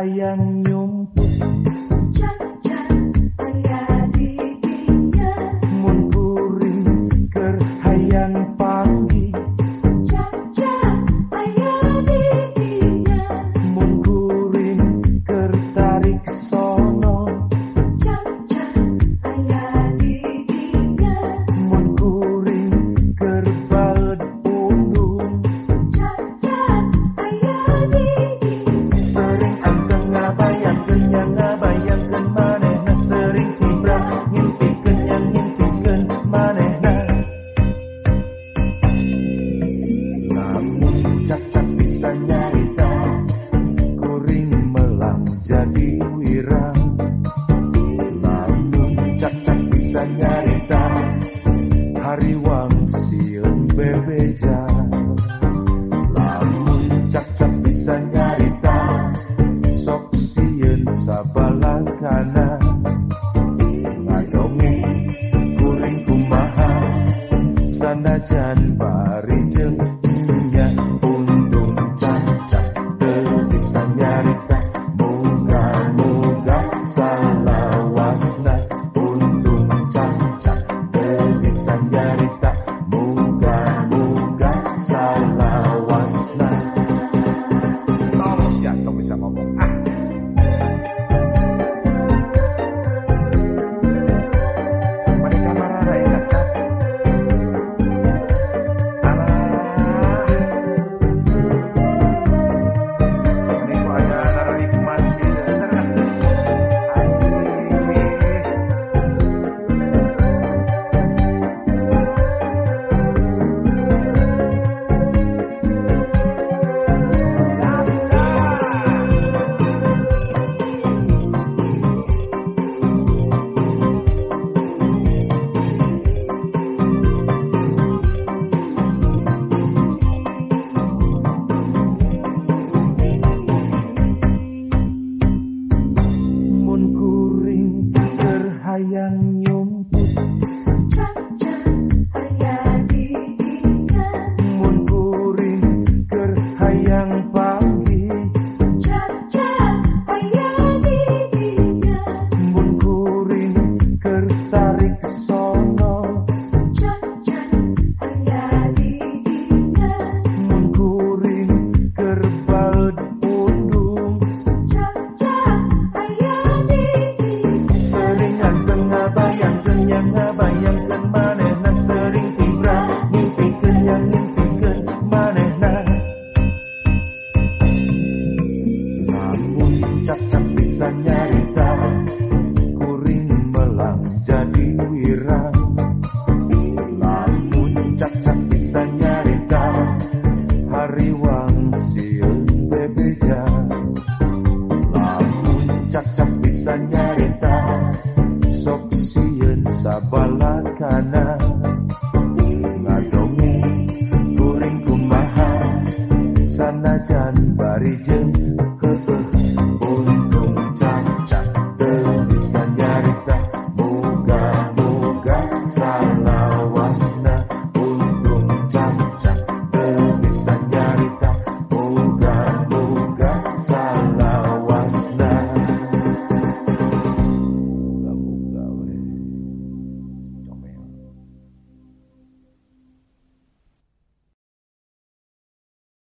爱人。acak bisa nyarita hari wang siun bebeja. Lamun cacak bisa nyarita sok siun sabalang kanan kuring kumaha sanajan Margarita.